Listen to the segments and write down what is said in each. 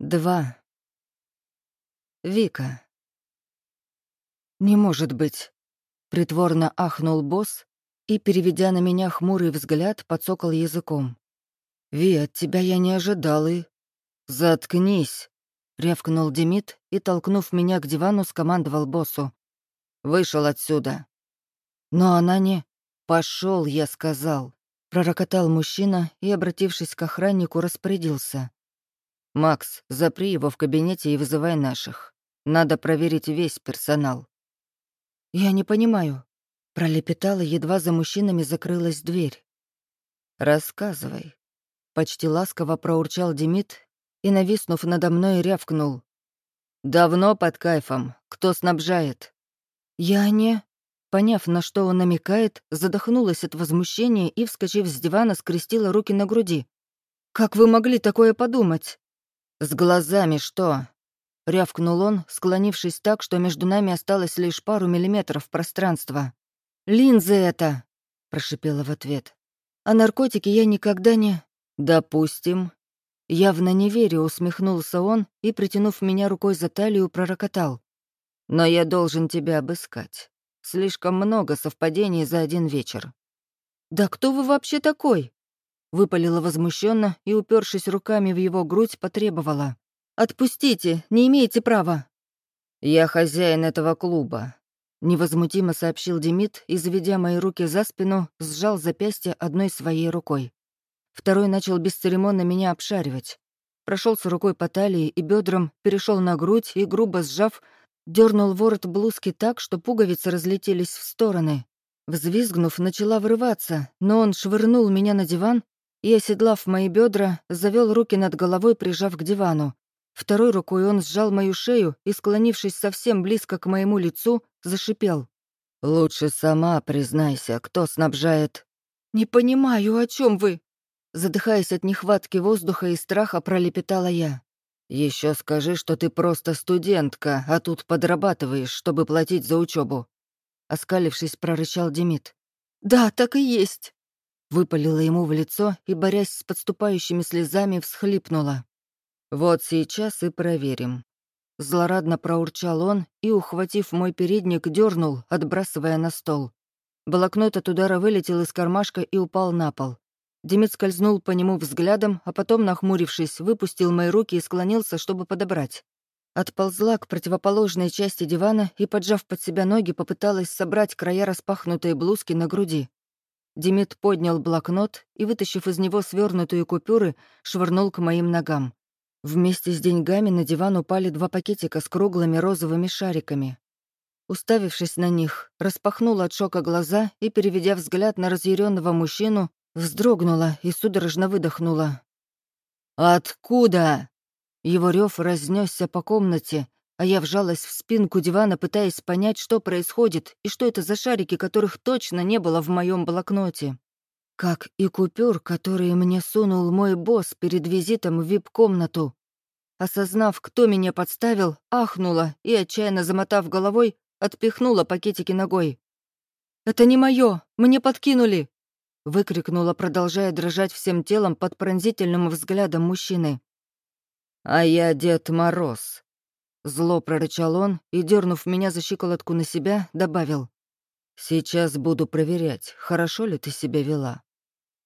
Два. Вика. «Не может быть!» — притворно ахнул босс и, переведя на меня хмурый взгляд, подсокал языком. «Ви, от тебя я не ожидал и...» «Заткнись!» — рявкнул Демид и, толкнув меня к дивану, скомандовал боссу. «Вышел отсюда!» Но она не... «Пошел, я сказал!» — пророкотал мужчина и, обратившись к охраннику, распорядился. «Макс, запри его в кабинете и вызывай наших. Надо проверить весь персонал». «Я не понимаю», — пролепетала, едва за мужчинами закрылась дверь. «Рассказывай», — почти ласково проурчал Демид и, нависнув надо мной, рявкнул. «Давно под кайфом. Кто снабжает?» «Я не...» Поняв, на что он намекает, задохнулась от возмущения и, вскочив с дивана, скрестила руки на груди. «Как вы могли такое подумать?» «С глазами что?» — рявкнул он, склонившись так, что между нами осталось лишь пару миллиметров пространства. «Линзы это!» — прошипела в ответ. «А наркотики я никогда не...» «Допустим». Явно не веря, усмехнулся он и, притянув меня рукой за талию, пророкотал. «Но я должен тебя обыскать. Слишком много совпадений за один вечер». «Да кто вы вообще такой?» Выпалила возмущенно и, упершись руками в его грудь, потребовала. «Отпустите, не имеете права». «Я хозяин этого клуба», — невозмутимо сообщил Демид и, заведя мои руки за спину, сжал запястье одной своей рукой. Второй начал бесцеремонно меня обшаривать. Прошелся рукой по талии и бедрам, перешел на грудь и, грубо сжав, дернул ворот блузки так, что пуговицы разлетелись в стороны. Взвизгнув, начала вырываться, но он швырнул меня на диван и, оседлав мои бедра, завел руки над головой, прижав к дивану. Второй рукой он сжал мою шею и, склонившись совсем близко к моему лицу, зашипел. «Лучше сама признайся, кто снабжает...» «Не понимаю, о чем вы?» Задыхаясь от нехватки воздуха и страха, пролепетала я. Еще скажи, что ты просто студентка, а тут подрабатываешь, чтобы платить за учебу. Оскалившись, прорычал Демид. «Да, так и есть!» Выпалила ему в лицо и, борясь с подступающими слезами, всхлипнула. «Вот сейчас и проверим». Злорадно проурчал он и, ухватив мой передник, дернул, отбрасывая на стол. Блокнот от удара вылетел из кармашка и упал на пол. Демид скользнул по нему взглядом, а потом, нахмурившись, выпустил мои руки и склонился, чтобы подобрать. Отползла к противоположной части дивана и, поджав под себя ноги, попыталась собрать края распахнутой блузки на груди. Демид поднял блокнот и, вытащив из него свернутые купюры, швырнул к моим ногам. Вместе с деньгами на диван упали два пакетика с круглыми розовыми шариками. Уставившись на них, распахнула от шока глаза и, переведя взгляд на разъяренного мужчину, вздрогнула и судорожно выдохнула. «Откуда?» Его рев разнесся по комнате, а я вжалась в спинку дивана, пытаясь понять, что происходит и что это за шарики, которых точно не было в моем блокноте. Как и купюр, которые мне сунул мой босс перед визитом в вип-комнату. Осознав, кто меня подставил, ахнула и, отчаянно замотав головой, отпихнула пакетики ногой. «Это не мое, мне подкинули!» выкрикнула, продолжая дрожать всем телом под пронзительным взглядом мужчины. «А я Дед Мороз», Зло прорычал он и, дернув меня за щиколотку на себя, добавил. «Сейчас буду проверять, хорошо ли ты себя вела».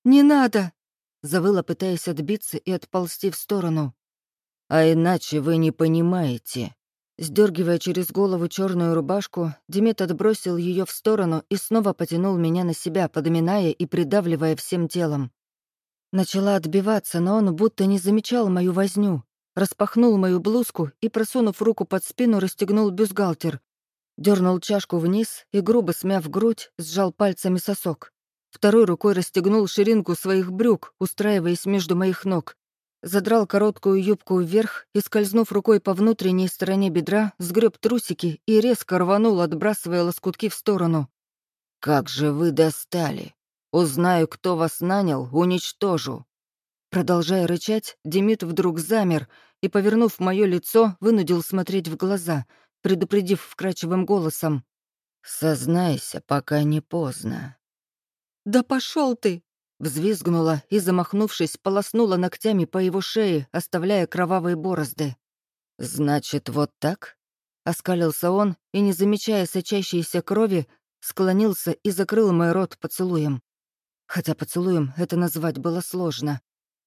«Не надо!» — завыла, пытаясь отбиться и отползти в сторону. «А иначе вы не понимаете». Сдергивая через голову черную рубашку, Демет отбросил ее в сторону и снова потянул меня на себя, подминая и придавливая всем телом. Начала отбиваться, но он будто не замечал мою возню, распахнул мою блузку и, просунув руку под спину, расстегнул бюстгальтер. Дернул чашку вниз и, грубо смяв грудь, сжал пальцами сосок. Второй рукой расстегнул ширинку своих брюк, устраиваясь между моих ног. Задрал короткую юбку вверх и, скользнув рукой по внутренней стороне бедра, сгреб трусики и резко рванул, отбрасывая лоскутки в сторону. «Как же вы достали! Узнаю, кто вас нанял, уничтожу!» Продолжая рычать, Демид вдруг замер и, повернув мое лицо, вынудил смотреть в глаза, предупредив вкрадчивым голосом. «Сознайся, пока не поздно». «Да пошел ты!» — взвизгнула и, замахнувшись, полоснула ногтями по его шее, оставляя кровавые борозды. «Значит, вот так?» — оскалился он и, не замечая сочащейся крови, склонился и закрыл мой рот поцелуем. Хотя поцелуем это назвать было сложно.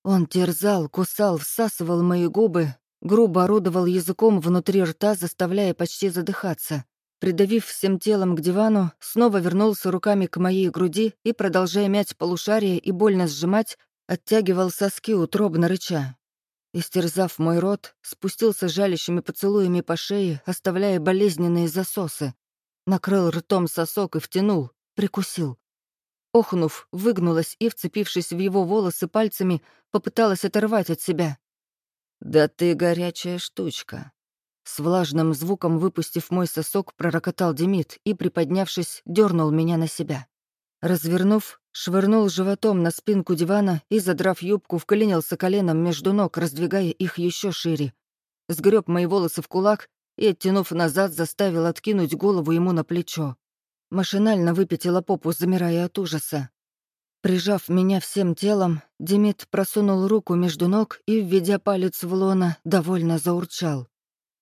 Он терзал, кусал, всасывал мои губы, грубо орудовал языком внутри рта, заставляя почти задыхаться. Придавив всем телом к дивану, снова вернулся руками к моей груди и, продолжая мять полушарие и больно сжимать, оттягивал соски утробно рыча. Истерзав мой рот, спустился жалящими поцелуями по шее, оставляя болезненные засосы. Накрыл ртом сосок и втянул, прикусил. Охнув, выгнулась и, вцепившись в его волосы пальцами, попыталась оторвать от себя. «Да ты горячая штучка», с влажным звуком, выпустив мой сосок, пророкотал Демид и, приподнявшись, дернул меня на себя. Развернув, швырнул животом на спинку дивана и, задрав юбку, вклинился коленом между ног, раздвигая их еще шире. Сгреб мои волосы в кулак и, оттянув назад, заставил откинуть голову ему на плечо. Машинально выпятила попу, замирая от ужаса. Прижав меня всем телом, Демид просунул руку между ног и, введя палец в лона, довольно заурчал.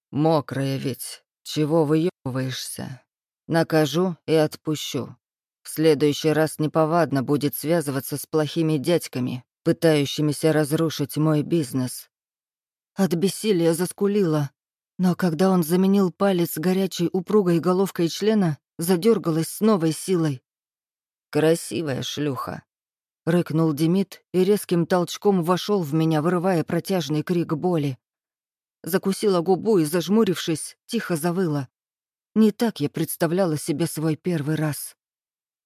Мокрая ведь. Чего выебываешься? Накажу и отпущу. В следующий раз неповадно будет связываться с плохими дядьками, пытающимися разрушить мой бизнес. От бессилия заскулила, но когда он заменил палец горячей упругой головкой члена, задергалась с новой силой. «Красивая шлюха», — рыкнул Демид и резким толчком вошел в меня, вырывая протяжный крик боли. Закусила губу и, зажмурившись, тихо завыла. Не так я представляла себе свой первый раз.